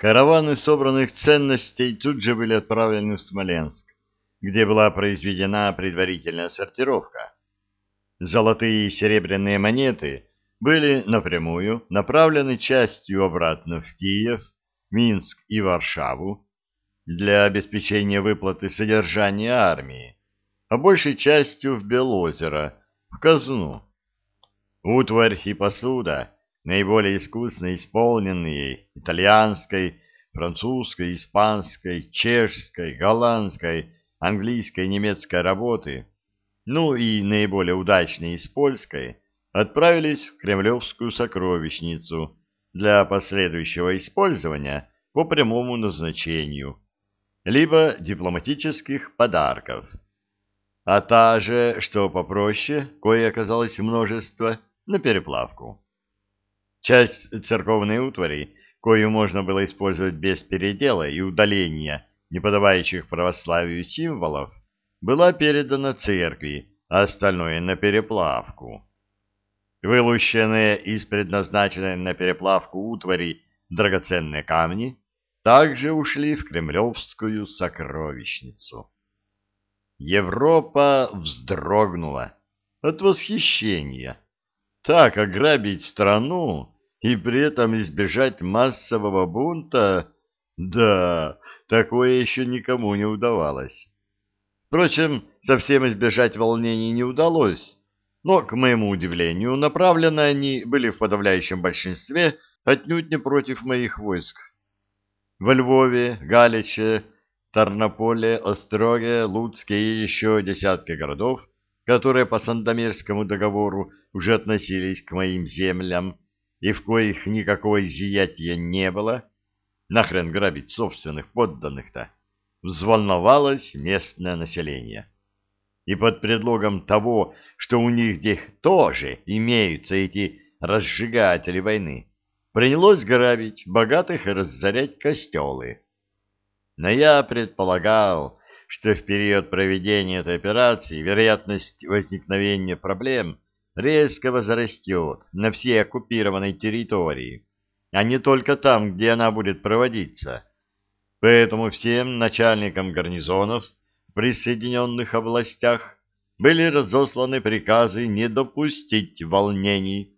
Караваны собранных ценностей тут же были отправлены в Смоленск, где была произведена предварительная сортировка. Золотые и серебряные монеты были напрямую направлены частью обратно в Киев, Минск и Варшаву для обеспечения выплаты содержания армии, а большей частью в Белозеро, в казну. Утварь и посуда наиболее искусно исполненные итальянской, французской, испанской, чешской, голландской, английской немецкой работы, ну и наиболее удачные из польской, отправились в Кремлевскую сокровищницу для последующего использования по прямому назначению, либо дипломатических подарков. А та же, что попроще, кое оказалось множество, на переплавку. Часть церковной утвари, кою можно было использовать без передела и удаления не подавающих православию символов, была передана церкви, а остальное на переплавку. Вылущенные из предназначенной на переплавку утвари драгоценные камни также ушли в кремлевскую сокровищницу. Европа вздрогнула от восхищения так ограбить страну и при этом избежать массового бунта, да, такое еще никому не удавалось. Впрочем, совсем избежать волнений не удалось, но, к моему удивлению, направлены они были в подавляющем большинстве отнюдь не против моих войск. Во Львове, Галиче, Тарнополе, Остроге, Луцке и еще десятки городов которые по Сандомирскому договору уже относились к моим землям и в коих никакого изъятия не было, нахрен грабить собственных подданных-то, взволновалось местное население. И под предлогом того, что у них здесь тоже имеются эти разжигатели войны, принялось грабить богатых и разорять костелы. Но я предполагал, что в период проведения этой операции вероятность возникновения проблем резко возрастет на всей оккупированной территории, а не только там, где она будет проводиться. Поэтому всем начальникам гарнизонов в присоединенных областях были разосланы приказы не допустить волнений,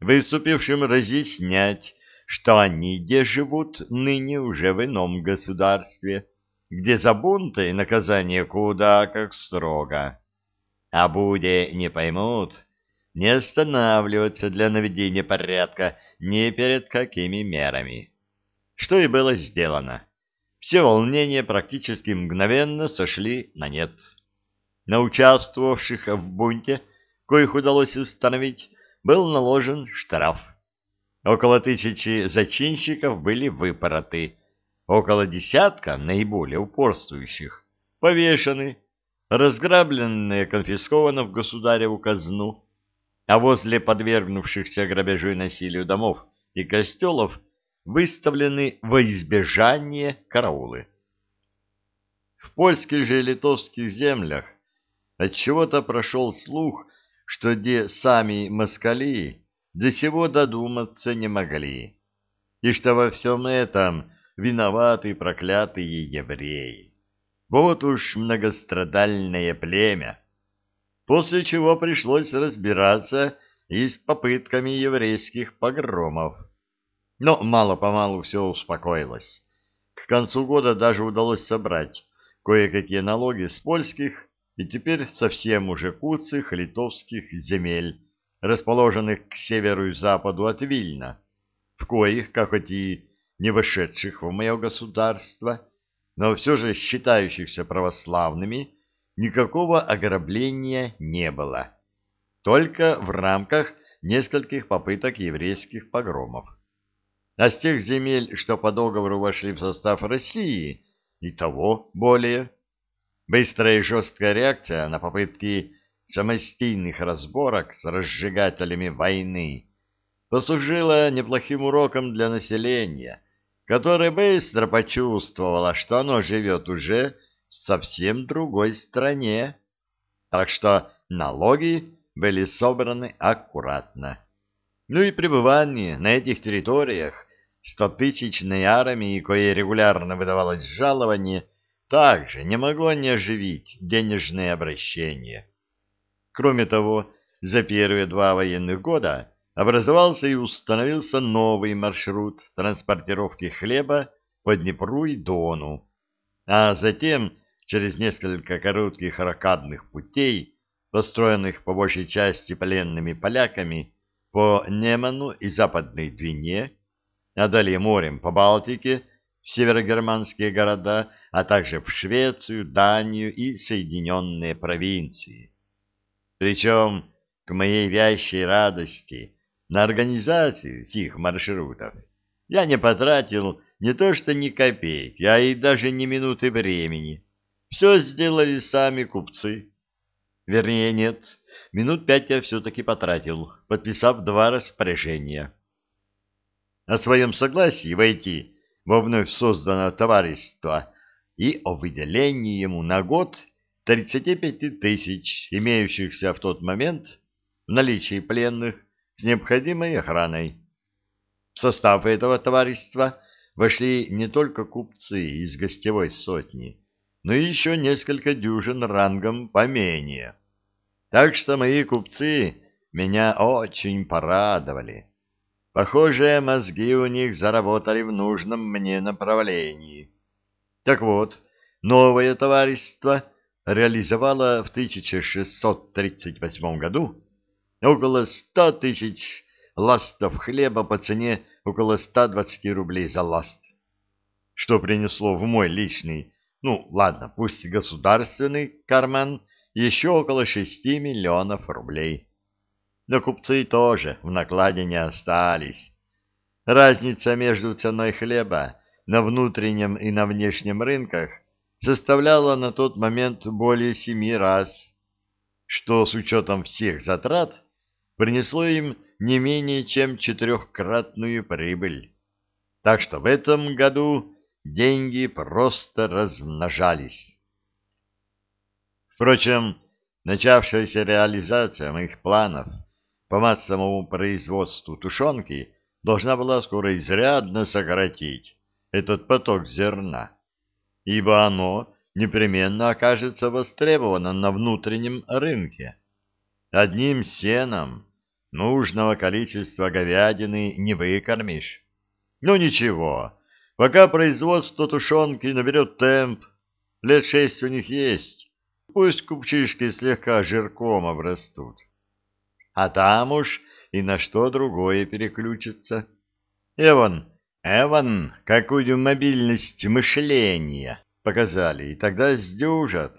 выступившим разъяснять, что они где живут ныне уже в ином государстве, где за бунты наказание куда как строго. А буде не поймут, не останавливаться для наведения порядка ни перед какими мерами. Что и было сделано. Все волнения практически мгновенно сошли на нет. На участвовавших в бунте, коих удалось установить, был наложен штраф. Около тысячи зачинщиков были выпороты, около десятка наиболее упорствующих повешены, разграбленные конфисковано в государеву казну, а возле подвергнувшихся грабежу и насилию домов и костелов выставлены во избежание караулы. В польских же и литовских землях отчего-то прошел слух, что где сами москали до сего додуматься не могли, и что во всем этом виноваты проклятые евреи. Вот уж многострадальное племя. После чего пришлось разбираться и с попытками еврейских погромов. Но мало-помалу все успокоилось. К концу года даже удалось собрать кое-какие налоги с польских и теперь совсем уже куцых литовских земель, расположенных к северу и западу от Вильна, в коих, как и не вошедших в мое государство, но все же считающихся православными, никакого ограбления не было. Только в рамках нескольких попыток еврейских погромов. А с тех земель, что по договору вошли в состав России, и того более. Быстрая и жесткая реакция на попытки самостийных разборок с разжигателями войны послужила неплохим уроком для населения, которое быстро почувствовало, что оно живет уже в совсем другой стране. Так что налоги были собраны аккуратно. Ну и пребывание на этих территориях стотысячной армии, кое регулярно выдавалось жалование, также не могло не оживить денежное обращение. Кроме того, за первые два военных года образовался и установился новый маршрут транспортировки хлеба по Днепру и Дону, а затем через несколько коротких ракадных путей, построенных по большей части пленными поляками, по Неману и Западной Двине, а далее морем по Балтике в северогерманские города, а также в Швецию, Данию и Соединенные провинции. Причем, к моей вящей радости, на организацию их маршрутов я не потратил не то что ни копейки, а и даже ни минуты времени. Все сделали сами купцы. Вернее, нет, минут пять я все-таки потратил, подписав два распоряжения. О своем согласии войти во вновь созданное товарищество и о выделении ему на год 35 тысяч, имеющихся в тот момент в наличии пленных с необходимой охраной. В состав этого товарищества вошли не только купцы из гостевой сотни, но и еще несколько дюжин рангом поменее. Так что мои купцы меня очень порадовали. Похоже, мозги у них заработали в нужном мне направлении. Так вот, новое товарищество реализовало в 1638 году около 100 тысяч ластов хлеба по цене около 120 рублей за ласт, что принесло в мой личный ну, ладно, пусть государственный карман еще около шести миллионов рублей. Но купцы тоже в накладе не остались. Разница между ценой хлеба на внутреннем и на внешнем рынках составляла на тот момент более семи раз, что с учетом всех затрат принесло им не менее чем четырехкратную прибыль. Так что в этом году деньги просто размножались. Впрочем, начавшаяся реализация моих планов по массовому производству тушенки должна была скоро изрядно сократить этот поток зерна, ибо оно непременно окажется востребовано на внутреннем рынке. Одним сеном нужного количества говядины не выкормишь. Ну ничего, Пока производство тушенки наберет темп, лет шесть у них есть, пусть купчишки слегка жирком обрастут. А там уж и на что другое переключится. Эван, Эван, какую мобильность мышления показали, и тогда сдюжат.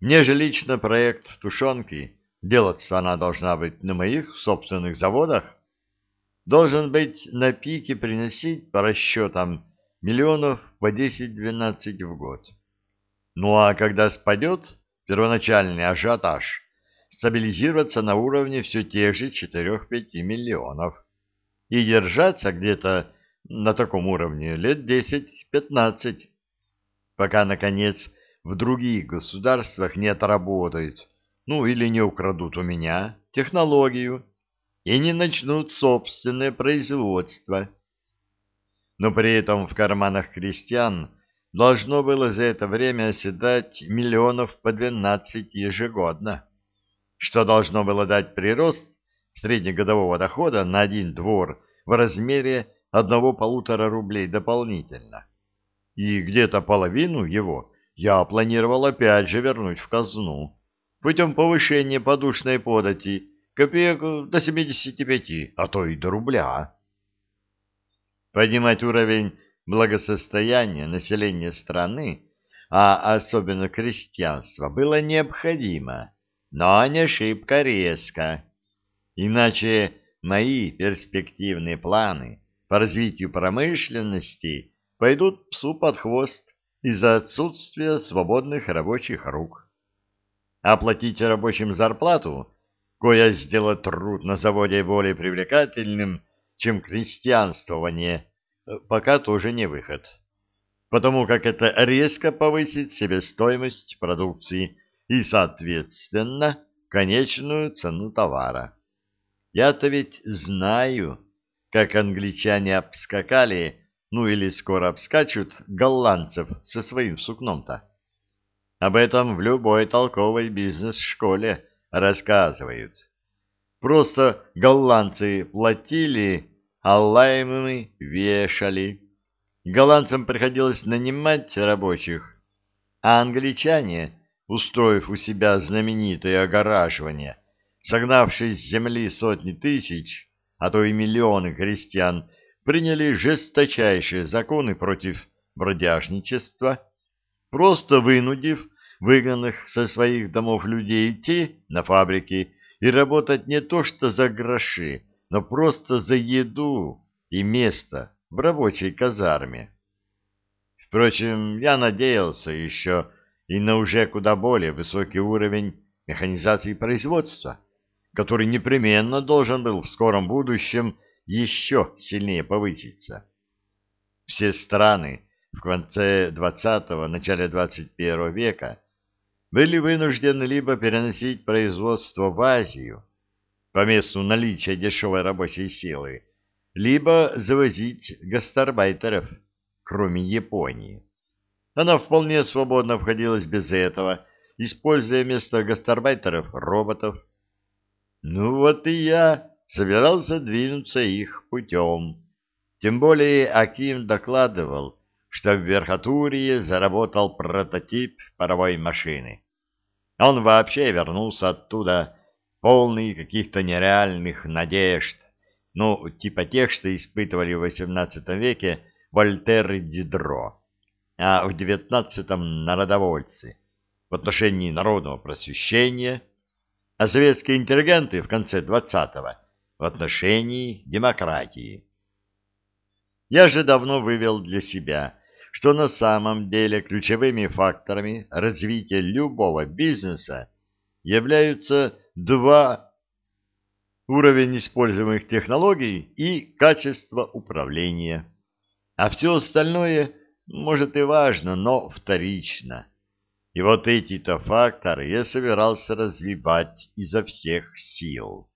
Мне же лично проект тушенки, делаться она должна быть на моих собственных заводах, должен быть на пике приносить по расчетам миллионов по 10-12 в год. Ну а когда спадет первоначальный ажиотаж, стабилизироваться на уровне все тех же 4-5 миллионов и держаться где-то на таком уровне лет 10-15, пока, наконец, в других государствах не отработают, ну или не украдут у меня технологию, и не начнут собственное производство. Но при этом в карманах крестьян должно было за это время оседать миллионов по двенадцать ежегодно, что должно было дать прирост среднегодового дохода на один двор в размере одного-полутора рублей дополнительно. И где-то половину его я планировал опять же вернуть в казну путем повышения подушной подати копеек до 75, а то и до рубля. Поднимать уровень благосостояния населения страны, а особенно крестьянства, было необходимо, но не шибко резко. Иначе мои перспективные планы по развитию промышленности пойдут псу под хвост из-за отсутствия свободных рабочих рук. Оплатить рабочим зарплату кое сделать труд на заводе более привлекательным, чем крестьянствование, э, пока тоже не выход. Потому как это резко повысит себестоимость продукции и, соответственно, конечную цену товара. Я-то ведь знаю, как англичане обскакали, ну или скоро обскачут, голландцев со своим сукном-то. Об этом в любой толковой бизнес-школе рассказывают. Просто голландцы платили, а лаймы вешали. Голландцам приходилось нанимать рабочих, а англичане, устроив у себя знаменитое огораживание, согнавшись с земли сотни тысяч, а то и миллионы крестьян, приняли жесточайшие законы против бродяжничества, просто вынудив выгнанных со своих домов людей идти на фабрики и работать не то что за гроши, но просто за еду и место в рабочей казарме. Впрочем, я надеялся еще и на уже куда более высокий уровень механизации производства, который непременно должен был в скором будущем еще сильнее повыситься. Все страны в конце XX – начале XXI века были вынуждены либо переносить производство в Азию по месту наличия дешевой рабочей силы, либо завозить гастарбайтеров, кроме Японии. Она вполне свободно обходилась без этого, используя вместо гастарбайтеров роботов. Ну вот и я собирался двинуться их путем. Тем более Аким докладывал, что в Верхотурье заработал прототип паровой машины. Он вообще вернулся оттуда полный каких-то нереальных надежд, ну, типа тех, что испытывали в XVIII веке Вольтер и Дидро, а в XIX народовольцы в отношении народного просвещения, а советские интеллигенты в конце XX в отношении демократии. Я же давно вывел для себя, что на самом деле ключевыми факторами развития любого бизнеса являются два уровень используемых технологий и качество управления. А все остальное, может и важно, но вторично. И вот эти-то факторы я собирался развивать изо всех сил.